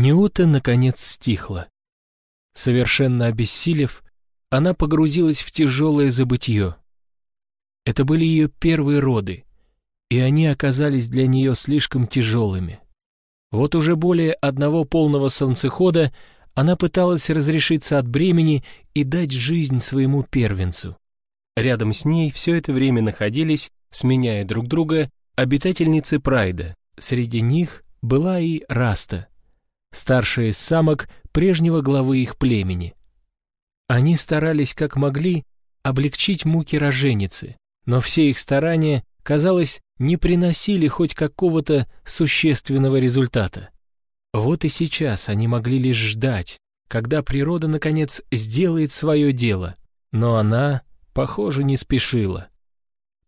Неута, наконец, стихла. Совершенно обессилев, она погрузилась в тяжелое забытье. Это были ее первые роды, и они оказались для нее слишком тяжелыми. Вот уже более одного полного солнцехода она пыталась разрешиться от бремени и дать жизнь своему первенцу. Рядом с ней все это время находились, сменяя друг друга, обитательницы Прайда. Среди них была и Раста, старшая из самок прежнего главы их племени. Они старались как могли облегчить муки роженицы, но все их старания, казалось, не приносили хоть какого-то существенного результата. Вот и сейчас они могли лишь ждать, когда природа, наконец, сделает свое дело, но она, похоже, не спешила.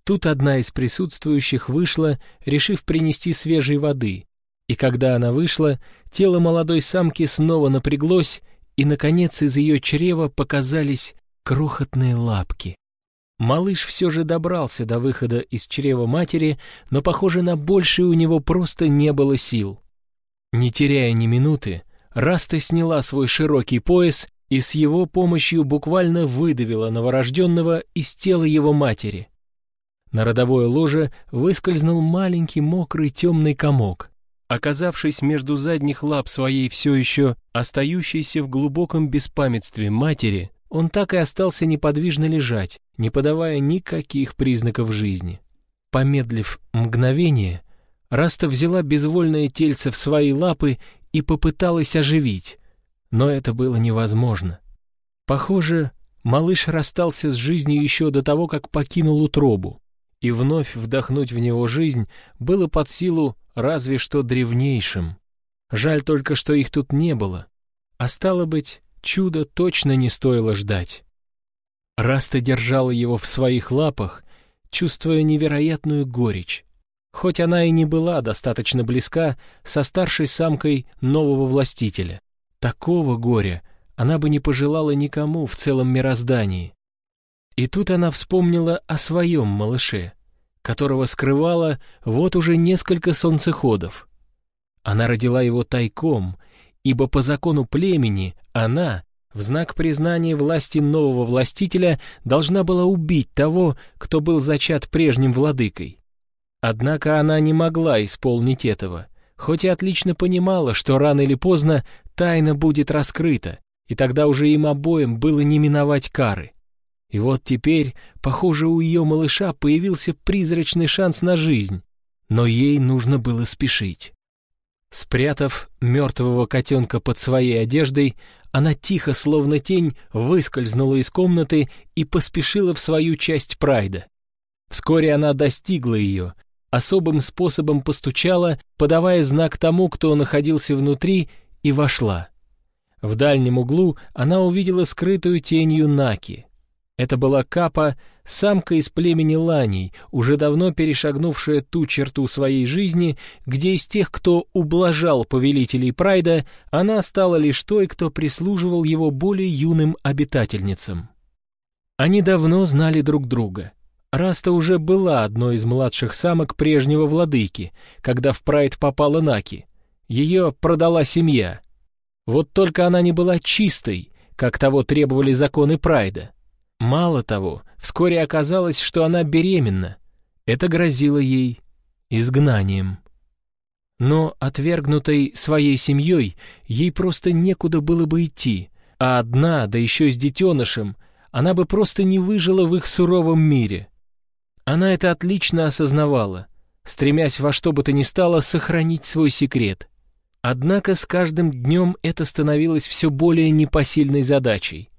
Тут одна из присутствующих вышла, решив принести свежей воды, и когда она вышла, тело молодой самки снова напряглось, и, наконец, из ее чрева показались крохотные лапки. Малыш все же добрался до выхода из чрева матери, но, похоже, на большее у него просто не было сил. Не теряя ни минуты, Раста сняла свой широкий пояс и с его помощью буквально выдавила новорожденного из тела его матери. На родовое ложе выскользнул маленький мокрый темный комок. Оказавшись между задних лап своей все еще остающейся в глубоком беспамятстве матери, он так и остался неподвижно лежать, не подавая никаких признаков жизни. Помедлив мгновение, Раста взяла безвольное тельце в свои лапы и попыталась оживить, но это было невозможно. Похоже, малыш расстался с жизнью еще до того, как покинул утробу, и вновь вдохнуть в него жизнь было под силу разве что древнейшим. Жаль только, что их тут не было. А стало быть, Чудо точно не стоило ждать. Раста держала его в своих лапах, чувствуя невероятную горечь. Хоть она и не была достаточно близка со старшей самкой нового властителя. Такого горя она бы не пожелала никому в целом мироздании. И тут она вспомнила о своем малыше, которого скрывала вот уже несколько солнцеходов. Она родила его тайком — ибо по закону племени она, в знак признания власти нового властителя, должна была убить того, кто был зачат прежним владыкой. Однако она не могла исполнить этого, хоть и отлично понимала, что рано или поздно тайна будет раскрыта, и тогда уже им обоим было не миновать кары. И вот теперь, похоже, у ее малыша появился призрачный шанс на жизнь, но ей нужно было спешить. Спрятав мертвого котенка под своей одеждой, она тихо, словно тень, выскользнула из комнаты и поспешила в свою часть прайда. Вскоре она достигла ее, особым способом постучала, подавая знак тому, кто находился внутри, и вошла. В дальнем углу она увидела скрытую тенью Наки. Это была Капа, самка из племени Ланей, уже давно перешагнувшая ту черту своей жизни, где из тех, кто ублажал повелителей Прайда, она стала лишь той, кто прислуживал его более юным обитательницам. Они давно знали друг друга. Раста уже была одной из младших самок прежнего владыки, когда в Прайд попала Наки. Ее продала семья. Вот только она не была чистой, как того требовали законы Прайда. Мало того, вскоре оказалось, что она беременна. Это грозило ей изгнанием. Но, отвергнутой своей семьей, ей просто некуда было бы идти, а одна, да еще с детенышем, она бы просто не выжила в их суровом мире. Она это отлично осознавала, стремясь во что бы то ни стало сохранить свой секрет. Однако с каждым днем это становилось все более непосильной задачей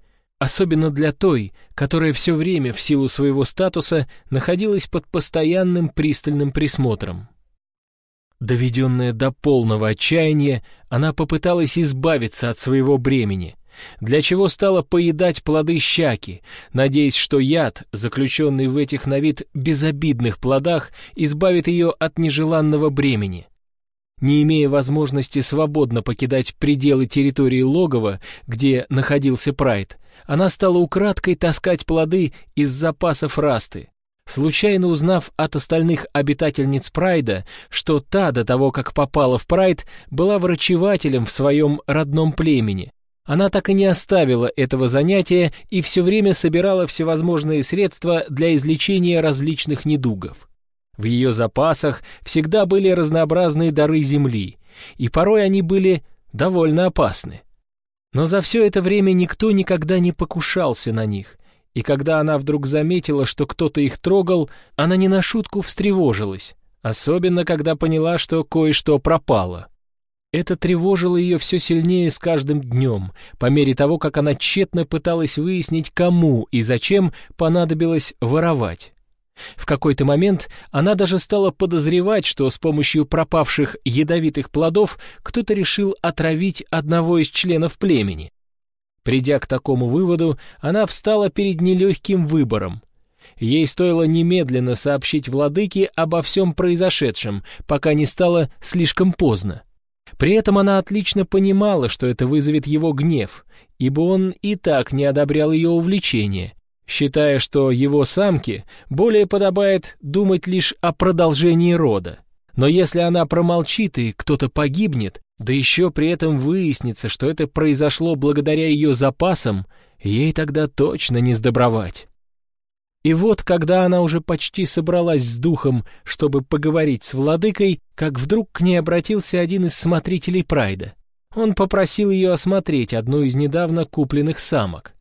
особенно для той, которая все время в силу своего статуса находилась под постоянным пристальным присмотром. Доведенная до полного отчаяния, она попыталась избавиться от своего бремени, для чего стала поедать плоды щаки, надеясь, что яд, заключенный в этих на вид безобидных плодах, избавит ее от нежеланного бремени. Не имея возможности свободно покидать пределы территории логова, где находился Прайд, она стала украдкой таскать плоды из запасов расты. Случайно узнав от остальных обитательниц Прайда, что та до того, как попала в Прайд, была врачевателем в своем родном племени, она так и не оставила этого занятия и все время собирала всевозможные средства для излечения различных недугов. В ее запасах всегда были разнообразные дары земли, и порой они были довольно опасны. Но за все это время никто никогда не покушался на них, и когда она вдруг заметила, что кто-то их трогал, она не на шутку встревожилась, особенно когда поняла, что кое-что пропало. Это тревожило ее все сильнее с каждым днем, по мере того, как она тщетно пыталась выяснить, кому и зачем понадобилось воровать. В какой-то момент она даже стала подозревать, что с помощью пропавших ядовитых плодов кто-то решил отравить одного из членов племени. Придя к такому выводу, она встала перед нелегким выбором. Ей стоило немедленно сообщить владыке обо всем произошедшем, пока не стало слишком поздно. При этом она отлично понимала, что это вызовет его гнев, ибо он и так не одобрял ее увлечение, считая, что его самке более подобает думать лишь о продолжении рода. Но если она промолчит и кто-то погибнет, да еще при этом выяснится, что это произошло благодаря ее запасам, ей тогда точно не сдобровать. И вот, когда она уже почти собралась с духом, чтобы поговорить с владыкой, как вдруг к ней обратился один из смотрителей Прайда. Он попросил ее осмотреть одну из недавно купленных самок.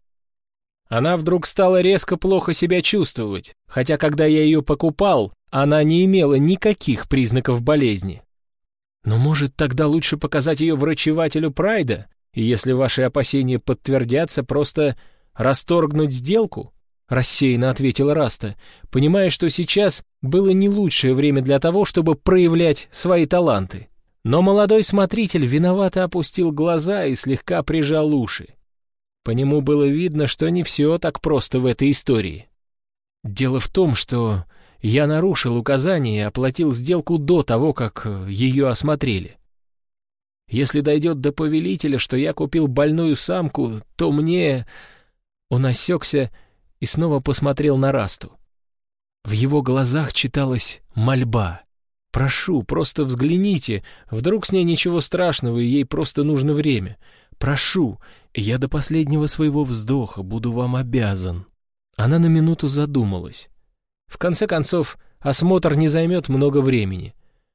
Она вдруг стала резко плохо себя чувствовать, хотя когда я ее покупал, она не имела никаких признаков болезни. Но может тогда лучше показать ее врачевателю Прайда, и если ваши опасения подтвердятся, просто расторгнуть сделку? рассеянно ответила Раста, понимая, что сейчас было не лучшее время для того, чтобы проявлять свои таланты. Но молодой смотритель виновато опустил глаза и слегка прижал уши. По нему было видно, что не все так просто в этой истории. Дело в том, что я нарушил указание и оплатил сделку до того, как ее осмотрели. Если дойдет до повелителя, что я купил больную самку, то мне... Он осекся и снова посмотрел на Расту. В его глазах читалась мольба. «Прошу, просто взгляните, вдруг с ней ничего страшного, и ей просто нужно время. Прошу, я до последнего своего вздоха буду вам обязан». Она на минуту задумалась. В конце концов, осмотр не займет много времени.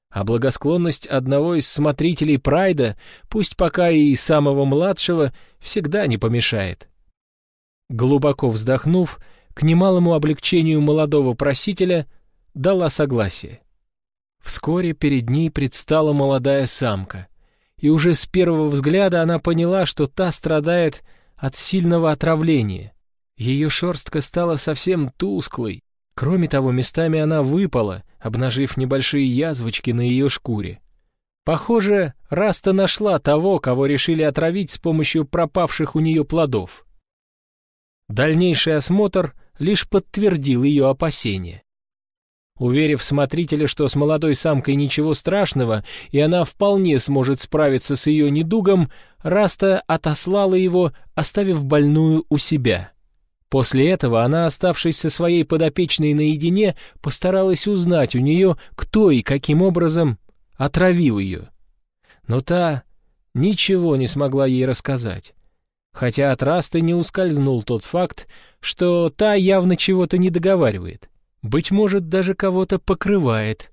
А благосклонность одного из смотрителей Прайда, пусть пока и самого младшего, всегда не помешает. Глубоко вздохнув, к немалому облегчению молодого просителя дала согласие. Вскоре перед ней предстала молодая самка, и уже с первого взгляда она поняла, что та страдает от сильного отравления. Ее шерстка стала совсем тусклой, кроме того, местами она выпала, обнажив небольшие язвочки на ее шкуре. Похоже, Раста нашла того, кого решили отравить с помощью пропавших у нее плодов. Дальнейший осмотр лишь подтвердил ее опасения. Уверив смотрителя, что с молодой самкой ничего страшного, и она вполне сможет справиться с ее недугом, Раста отослала его, оставив больную у себя. После этого она, оставшись со своей подопечной наедине, постаралась узнать у нее, кто и каким образом отравил ее. Но та ничего не смогла ей рассказать хотя от Расты не ускользнул тот факт, что та явно чего-то не договаривает, быть может, даже кого-то покрывает,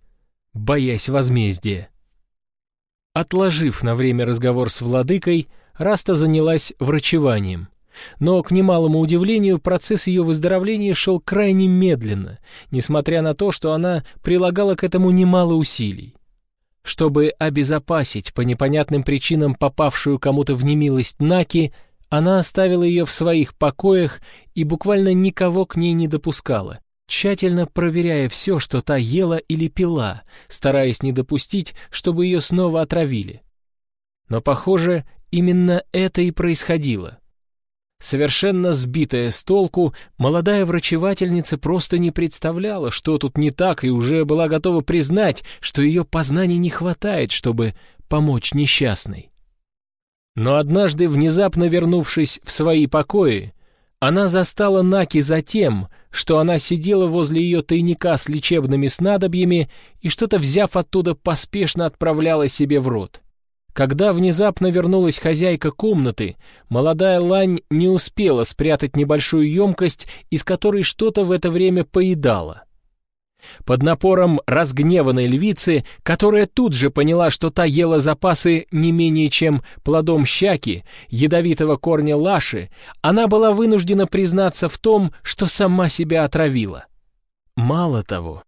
боясь возмездия. Отложив на время разговор с владыкой, Раста занялась врачеванием. Но, к немалому удивлению, процесс ее выздоровления шел крайне медленно, несмотря на то, что она прилагала к этому немало усилий. Чтобы обезопасить по непонятным причинам попавшую кому-то в немилость Наки, она оставила ее в своих покоях и буквально никого к ней не допускала, тщательно проверяя все, что та ела или пила, стараясь не допустить, чтобы ее снова отравили. Но, похоже, именно это и происходило. Совершенно сбитая с толку, молодая врачевательница просто не представляла, что тут не так, и уже была готова признать, что ее познаний не хватает, чтобы помочь несчастной. Но однажды, внезапно вернувшись в свои покои, она застала Наки за тем, что она сидела возле ее тайника с лечебными снадобьями и что-то взяв оттуда поспешно отправляла себе в рот. Когда внезапно вернулась хозяйка комнаты, молодая лань не успела спрятать небольшую емкость, из которой что-то в это время поедала. Под напором разгневанной львицы, которая тут же поняла, что та ела запасы не менее чем плодом щаки, ядовитого корня лаши, она была вынуждена признаться в том, что сама себя отравила. Мало того,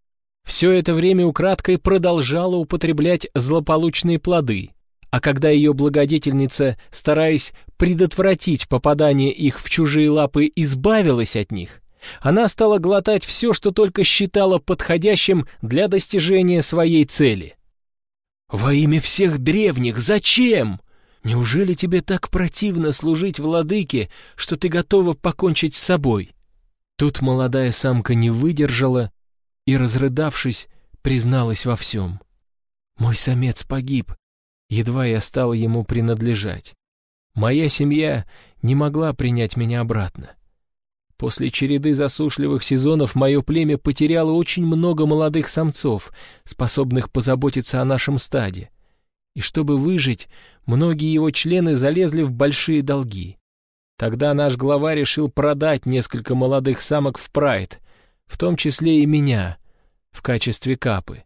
все это время украдкой продолжала употреблять злополучные плоды, а когда ее благодетельница, стараясь предотвратить попадание их в чужие лапы, избавилась от них, она стала глотать все, что только считала подходящим для достижения своей цели. «Во имя всех древних, зачем? Неужели тебе так противно служить владыке, что ты готова покончить с собой?» Тут молодая самка не выдержала и, разрыдавшись, призналась во всем. «Мой самец погиб, едва я стала ему принадлежать. Моя семья не могла принять меня обратно. После череды засушливых сезонов мое племя потеряло очень много молодых самцов, способных позаботиться о нашем стаде. И чтобы выжить, многие его члены залезли в большие долги. Тогда наш глава решил продать несколько молодых самок в прайд, в том числе и меня, в качестве капы.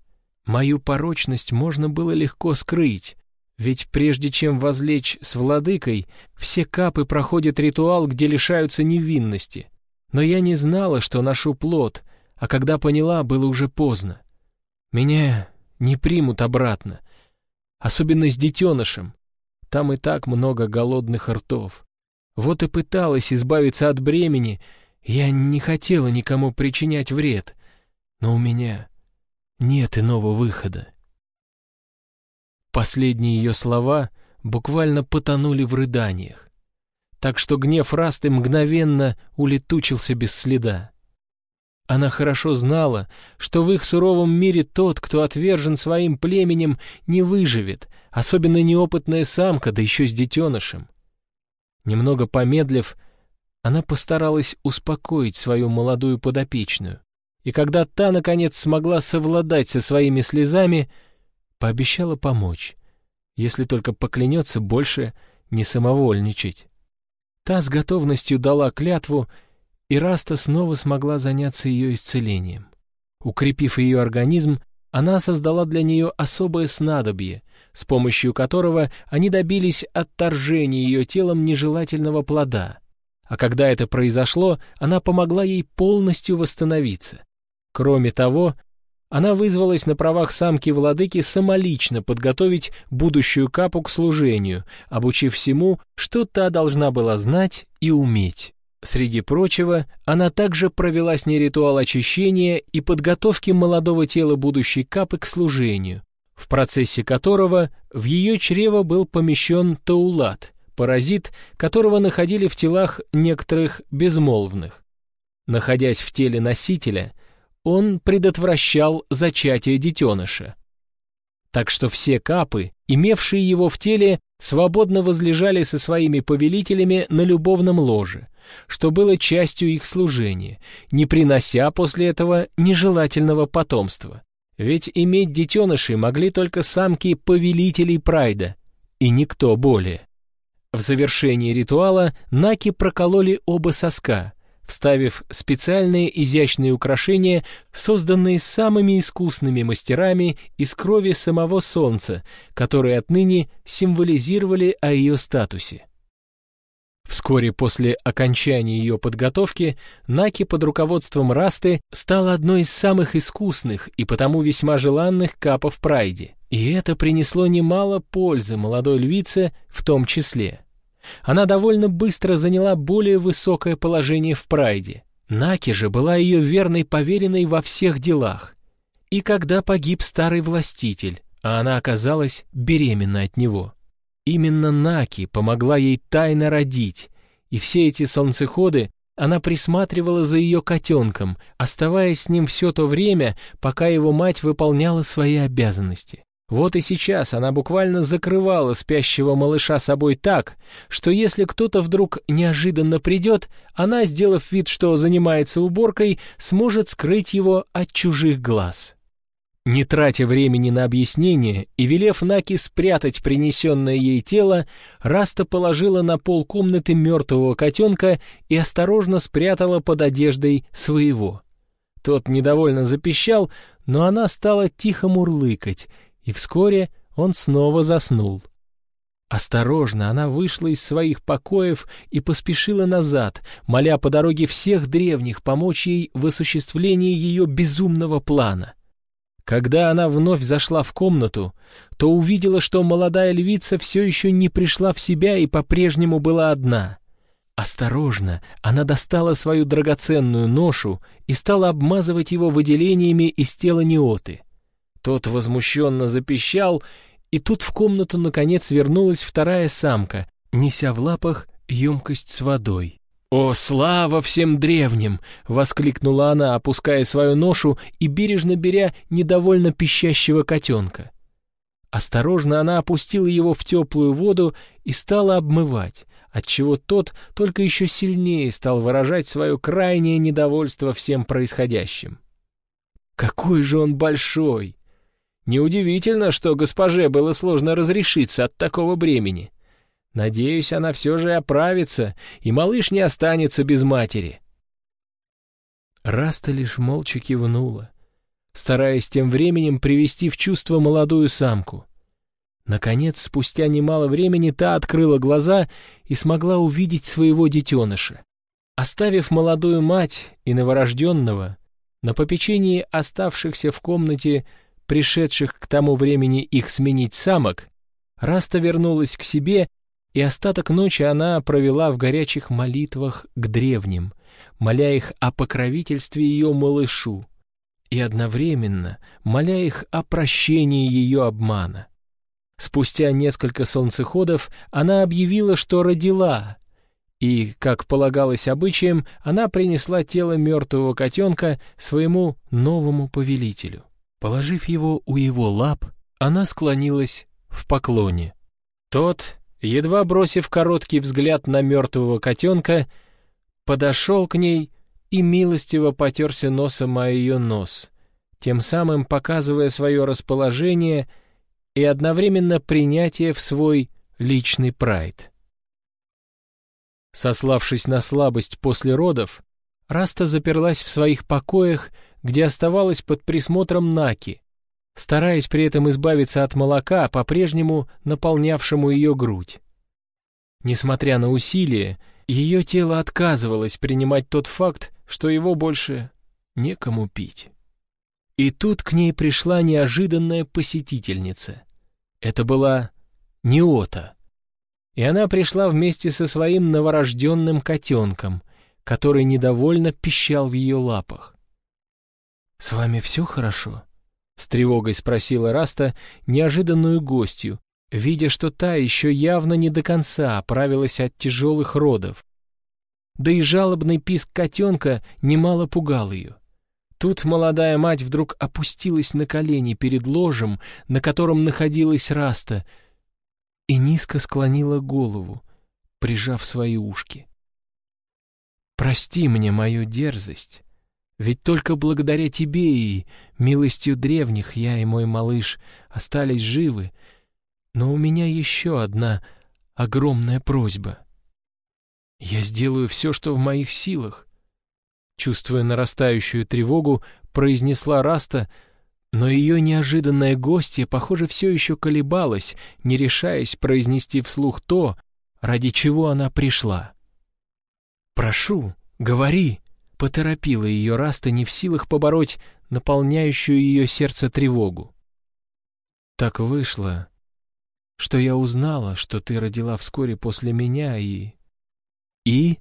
Мою порочность можно было легко скрыть, ведь прежде чем возлечь с владыкой, все капы проходят ритуал, где лишаются невинности. Но я не знала, что ношу плод, а когда поняла, было уже поздно. Меня не примут обратно, особенно с детенышем. Там и так много голодных ртов. Вот и пыталась избавиться от бремени, я не хотела никому причинять вред, но у меня нет иного выхода. Последние ее слова буквально потонули в рыданиях, так что гнев Расты мгновенно улетучился без следа. Она хорошо знала, что в их суровом мире тот, кто отвержен своим племенем, не выживет, особенно неопытная самка, да еще с детенышем. Немного помедлив, она постаралась успокоить свою молодую подопечную, и когда та, наконец, смогла совладать со своими слезами, Пообещала помочь, если только поклянется больше не самовольничать. Та с готовностью дала клятву, и Раста снова смогла заняться ее исцелением. Укрепив ее организм, она создала для нее особое снадобье, с помощью которого они добились отторжения ее телом нежелательного плода. А когда это произошло, она помогла ей полностью восстановиться. Кроме того, она вызвалась на правах самки-владыки самолично подготовить будущую капу к служению, обучив всему, что та должна была знать и уметь. Среди прочего, она также провела с ней ритуал очищения и подготовки молодого тела будущей капы к служению, в процессе которого в ее чрево был помещен таулат, паразит, которого находили в телах некоторых безмолвных. Находясь в теле носителя, он предотвращал зачатие детеныша. Так что все капы, имевшие его в теле, свободно возлежали со своими повелителями на любовном ложе, что было частью их служения, не принося после этого нежелательного потомства. Ведь иметь детенышей могли только самки повелителей Прайда, и никто более. В завершении ритуала Наки прокололи оба соска, вставив специальные изящные украшения, созданные самыми искусными мастерами из крови самого Солнца, которые отныне символизировали о ее статусе. Вскоре после окончания ее подготовки Наки под руководством Расты стала одной из самых искусных и потому весьма желанных капов Прайде. И это принесло немало пользы молодой львице в том числе. Она довольно быстро заняла более высокое положение в Прайде. Наки же была ее верной поверенной во всех делах. И когда погиб старый властитель, а она оказалась беременна от него. Именно Наки помогла ей тайно родить, и все эти солнцеходы она присматривала за ее котенком, оставаясь с ним все то время, пока его мать выполняла свои обязанности. Вот и сейчас она буквально закрывала спящего малыша собой так, что если кто-то вдруг неожиданно придет, она, сделав вид, что занимается уборкой, сможет скрыть его от чужих глаз. Не тратя времени на объяснение и велев Наки спрятать принесенное ей тело, Раста положила на пол комнаты мертвого котенка и осторожно спрятала под одеждой своего. Тот недовольно запищал, но она стала тихо мурлыкать, и вскоре он снова заснул. Осторожно она вышла из своих покоев и поспешила назад, моля по дороге всех древних помочь ей в осуществлении ее безумного плана. Когда она вновь зашла в комнату, то увидела, что молодая львица все еще не пришла в себя и по-прежнему была одна. Осторожно, она достала свою драгоценную ношу и стала обмазывать его выделениями из тела неоты — тот возмущенно запищал, и тут в комнату наконец вернулась вторая самка, неся в лапах емкость с водой. «О, слава всем древним!» — воскликнула она, опуская свою ношу и бережно беря недовольно пищащего котенка. Осторожно она опустила его в теплую воду и стала обмывать, отчего тот только еще сильнее стал выражать свое крайнее недовольство всем происходящим. «Какой же он большой!» Неудивительно, что госпоже было сложно разрешиться от такого бремени. Надеюсь, она все же оправится, и малыш не останется без матери. Раста лишь молча кивнула, стараясь тем временем привести в чувство молодую самку. Наконец, спустя немало времени, та открыла глаза и смогла увидеть своего детеныша. Оставив молодую мать и новорожденного, на попечении оставшихся в комнате пришедших к тому времени их сменить самок, Раста вернулась к себе, и остаток ночи она провела в горячих молитвах к древним, моля их о покровительстве ее малышу, и одновременно моля их о прощении ее обмана. Спустя несколько солнцеходов она объявила, что родила, и, как полагалось обычаем, она принесла тело мертвого котенка своему новому повелителю. Положив его у его лап, она склонилась в поклоне. Тот, едва бросив короткий взгляд на мертвого котенка, подошел к ней и милостиво потерся носом о ее нос, тем самым показывая свое расположение и одновременно принятие в свой личный прайд. Сославшись на слабость после родов, Раста заперлась в своих покоях где оставалась под присмотром Наки, стараясь при этом избавиться от молока, по-прежнему наполнявшему ее грудь. Несмотря на усилия, ее тело отказывалось принимать тот факт, что его больше некому пить. И тут к ней пришла неожиданная посетительница. Это была Неота. И она пришла вместе со своим новорожденным котенком, который недовольно пищал в ее лапах. «С вами все хорошо?» — с тревогой спросила Раста неожиданную гостью, видя, что та еще явно не до конца оправилась от тяжелых родов. Да и жалобный писк котенка немало пугал ее. Тут молодая мать вдруг опустилась на колени перед ложем, на котором находилась Раста, и низко склонила голову, прижав свои ушки. «Прости мне мою дерзость», ведь только благодаря тебе и милостью древних я и мой малыш остались живы. Но у меня еще одна огромная просьба. Я сделаю все, что в моих силах. Чувствуя нарастающую тревогу, произнесла Раста, но ее неожиданная гостья, похоже, все еще колебалась, не решаясь произнести вслух то, ради чего она пришла. «Прошу, говори!» Поторопила ее Раста не в силах побороть наполняющую ее сердце тревогу. Так вышло, что я узнала, что ты родила вскоре после меня и... И?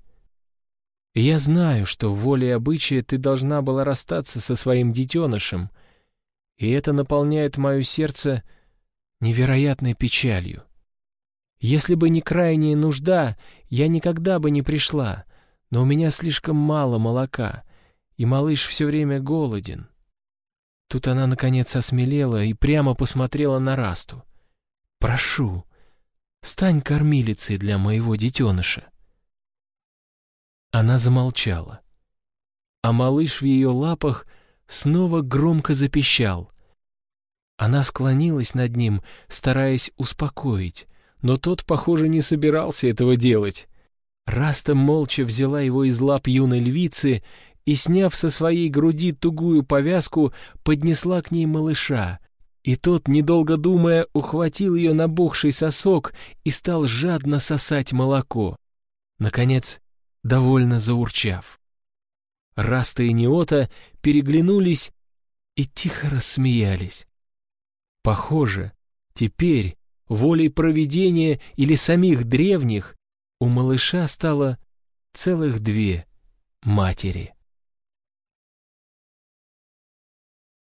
Я знаю, что в воле обычая ты должна была расстаться со своим детенышем, и это наполняет мое сердце невероятной печалью. Если бы не крайняя нужда, я никогда бы не пришла, но у меня слишком мало молока, и малыш все время голоден. Тут она, наконец, осмелела и прямо посмотрела на Расту. «Прошу, стань кормилицей для моего детеныша». Она замолчала, а малыш в ее лапах снова громко запищал. Она склонилась над ним, стараясь успокоить, но тот, похоже, не собирался этого делать. Раста молча взяла его из лап юной львицы и, сняв со своей груди тугую повязку, поднесла к ней малыша. И тот, недолго думая, ухватил ее набухший сосок и стал жадно сосать молоко. Наконец, довольно заурчав. Раста и Неота переглянулись и тихо рассмеялись. Похоже, теперь, волей провидения или самих древних, у малыша стало целых две матери.